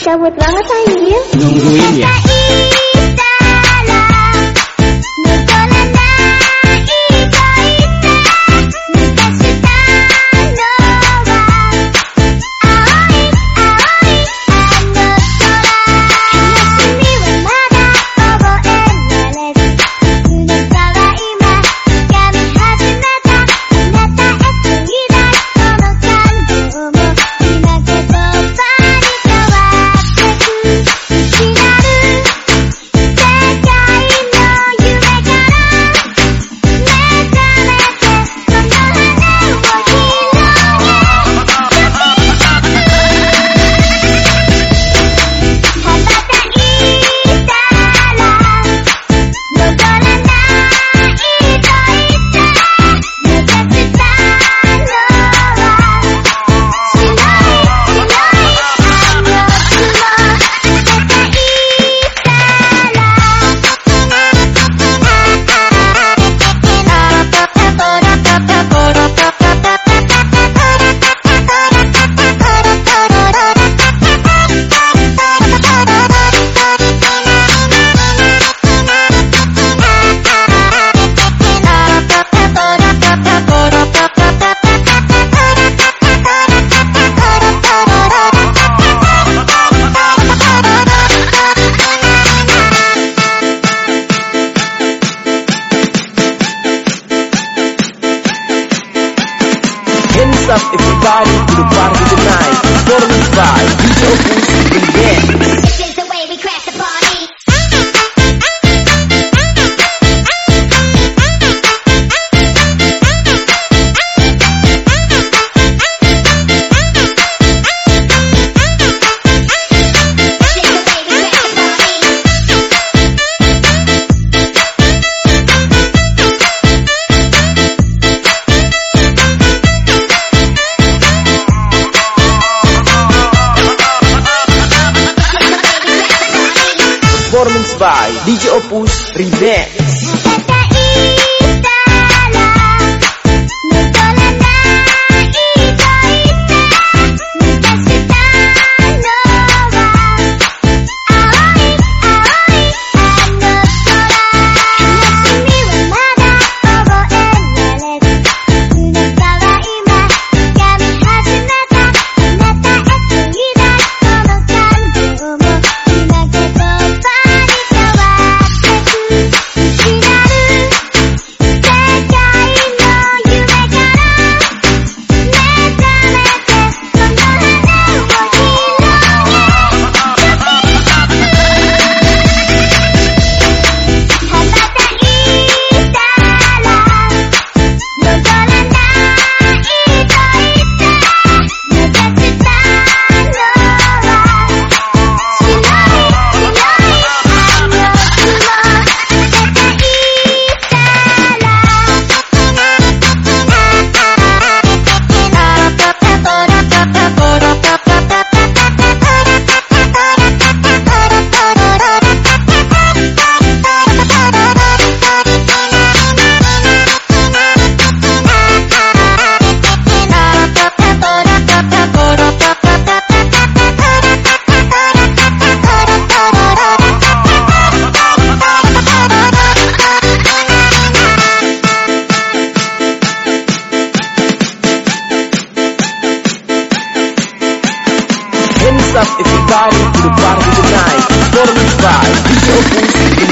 Cabut banget anjir. Nungguin ya. Everybody to the party tonight. Performance by DJ by DJ Opus Remix. Everybody